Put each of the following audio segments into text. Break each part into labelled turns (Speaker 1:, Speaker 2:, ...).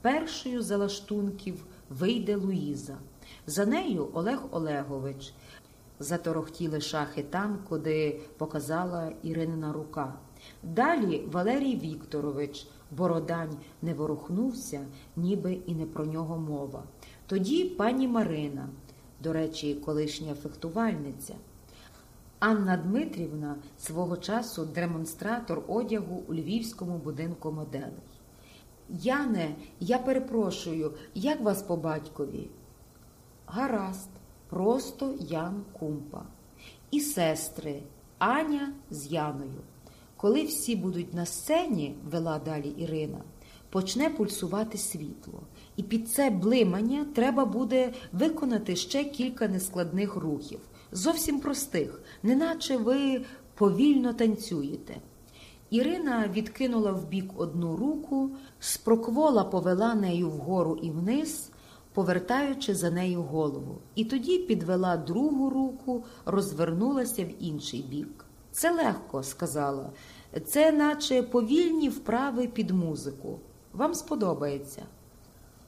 Speaker 1: Першою за лаштунків вийде Луїза. За нею Олег Олегович. Заторохтіли шахи там, куди показала Іринина рука. Далі Валерій Вікторович, Бородань не ворухнувся, ніби і не про нього мова. Тоді пані Марина, до речі, колишня фехтувальниця. Анна Дмитрівна свого часу демонстратор одягу у львівському будинку моделей. Яне, я перепрошую, як вас по батькові? Гаразд, просто Ян Кумпа. І сестри Аня з Яною. Коли всі будуть на сцені, вела далі Ірина, почне пульсувати світло. І під це блимання треба буде виконати ще кілька нескладних рухів, зовсім простих, неначе ви повільно танцюєте. Ірина відкинула вбік одну руку, спроквола повела нею вгору і вниз, повертаючи за нею голову, і тоді підвела другу руку, розвернулася в інший бік. Це легко, сказала. Це наче повільні вправи під музику. Вам сподобається.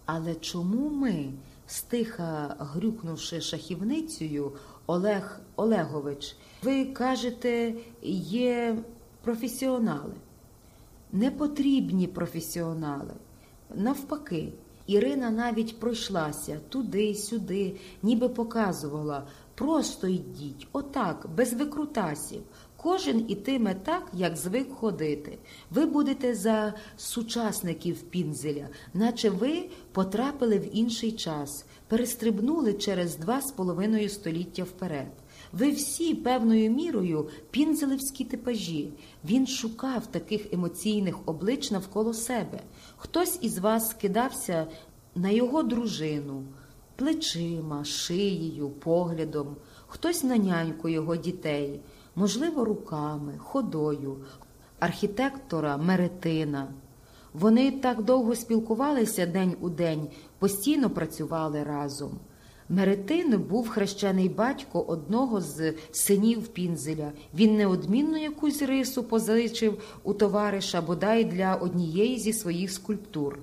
Speaker 1: Але чому ми, стиха грюкнувши шахівницею, Олег Олегович, ви кажете, є професіонали? Не потрібні професіонали. Навпаки, Ірина навіть пройшлася туди-сюди, ніби показувала. Просто йдіть, отак, без викрутасів. Кожен ітиме так, як звик ходити. Ви будете за сучасників пінзеля, наче ви потрапили в інший час, перестрибнули через два з половиною століття вперед. Ви всі певною мірою пінзелевські типажі. Він шукав таких емоційних облич навколо себе. Хтось із вас скидався на його дружину, плечима, шиєю, поглядом, хтось на няньку його дітей можливо, руками, ходою, архітектора Меретина. Вони так довго спілкувалися день у день, постійно працювали разом. Меретин був хрещений батько одного з синів Пінзеля. Він неодмінно якусь рису позичив у товариша бодай для однієї зі своїх скульптур.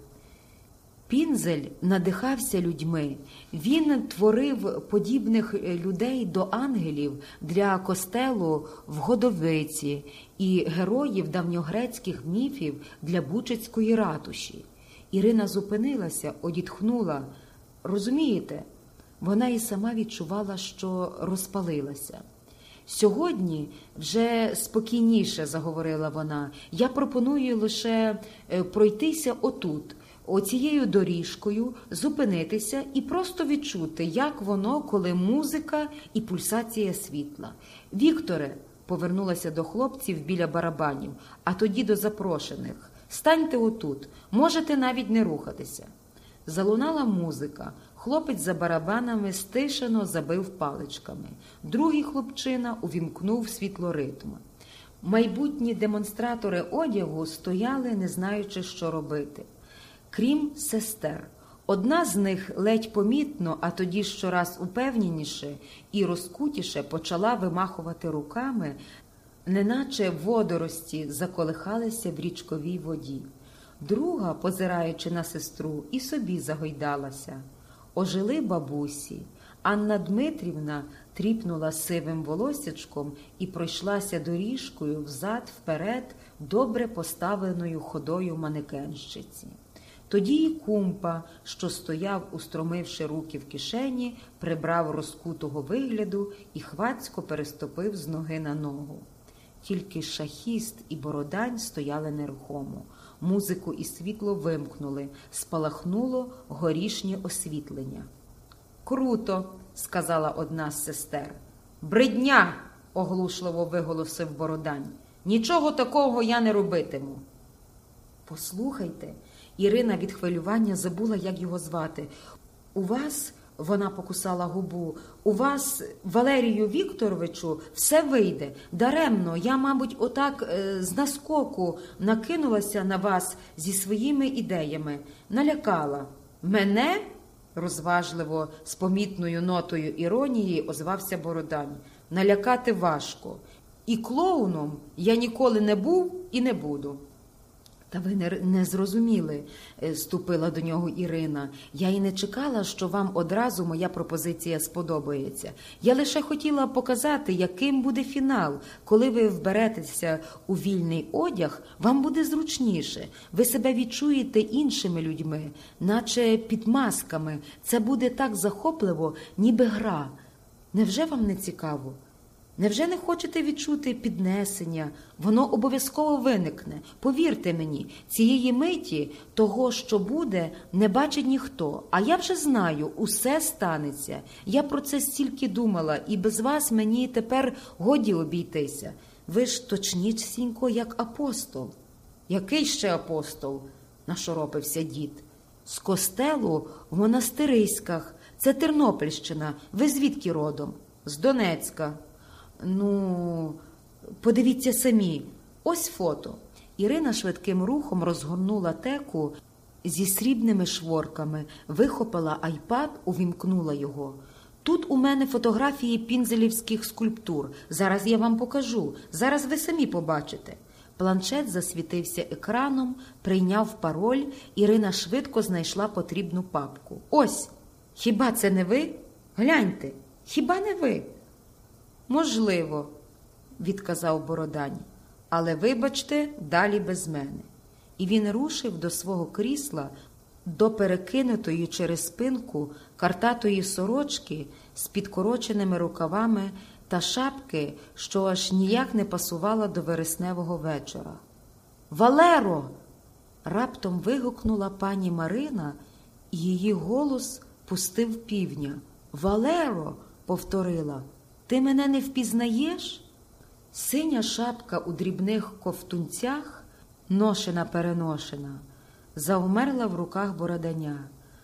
Speaker 1: Пінзель надихався людьми. Він творив подібних людей до ангелів для костелу в Годовиці і героїв давньогрецьких міфів для Бучицької ратуші. Ірина зупинилася, одітхнула. Розумієте, вона і сама відчувала, що розпалилася. Сьогодні вже спокійніше заговорила вона. Я пропоную лише пройтися отут оцією доріжкою зупинитися і просто відчути, як воно, коли музика і пульсація світла. Вікторе, повернулася до хлопців біля барабанів, а тоді до запрошених. Станьте отут, можете навіть не рухатися. Залунала музика. Хлопець за барабанами стишено забив паличками. Другий хлопчина увімкнув світлоритм. Майбутні демонстратори одягу стояли, не знаючи, що робити крім сестер. Одна з них ледь помітно, а тоді щораз упевненіше і розкутіше почала вимахувати руками, неначе водорості заколихалися в річковій воді. Друга, позираючи на сестру, і собі загойдалася. Ожили бабусі. Анна Дмитрівна тріпнула сивим волосячком і пройшлася доріжкою взад вперед добре поставленою ходою манекенщиці. Тоді й кумпа, що стояв, устромивши руки в кишені, прибрав розкутого вигляду і хвацько переступив з ноги на ногу. Тільки шахіст і бородань стояли нерухомо. Музику і світло вимкнули, спалахнуло горішнє освітлення. Круто, сказала одна з сестер. Бридня, оглушливо виголосив бородань. Нічого такого я не робитиму. Послухайте, Ірина від хвилювання забула, як його звати. У вас, вона покусала губу, у вас, Валерію Вікторовичу, все вийде. Даремно, я, мабуть, отак е, з наскоку накинулася на вас зі своїми ідеями, налякала. Мене, розважливо, з помітною нотою іронії, озвався Бородань. Налякати важко. І клоуном я ніколи не був і не буду. Та ви не, не зрозуміли, е, ступила до нього Ірина. Я і не чекала, що вам одразу моя пропозиція сподобається. Я лише хотіла показати, яким буде фінал. Коли ви вберетеся у вільний одяг, вам буде зручніше. Ви себе відчуєте іншими людьми, наче під масками. Це буде так захопливо, ніби гра. Невже вам не цікаво? Невже не хочете відчути піднесення? Воно обов'язково виникне. Повірте мені, цієї миті того, що буде, не бачить ніхто. А я вже знаю, усе станеться. Я про це стільки думала, і без вас мені тепер годі обійтися. Ви ж точнісінько, як апостол. Який ще апостол? нашоропився дід. З костелу в монастириськах. Це Тернопільщина. Ви звідки родом? З Донецька. Ну, подивіться самі, ось фото. Ірина швидким рухом розгорнула теку зі срібними шворками, вихопила айпад, увімкнула його. Тут у мене фотографії пінзелівських скульптур. Зараз я вам покажу. Зараз ви самі побачите. Планшет засвітився екраном, прийняв пароль. Ірина швидко знайшла потрібну папку. Ось, хіба це не ви? Гляньте, хіба не ви? Можливо, відказав Бородань, але вибачте, далі без мене. І він рушив до свого крісла, до перекинутої через спинку картатої сорочки з підкороченими рукавами та шапки, що аж ніяк не пасувала до вересневого вечора. Валеро! раптом вигукнула пані Марина, і її голос пустив півня. Валеро, повторила. Ти мене не впізнаєш? Синя шапка у дрібних ковтунцях, ношена переношена, заумерла в руках бороданя.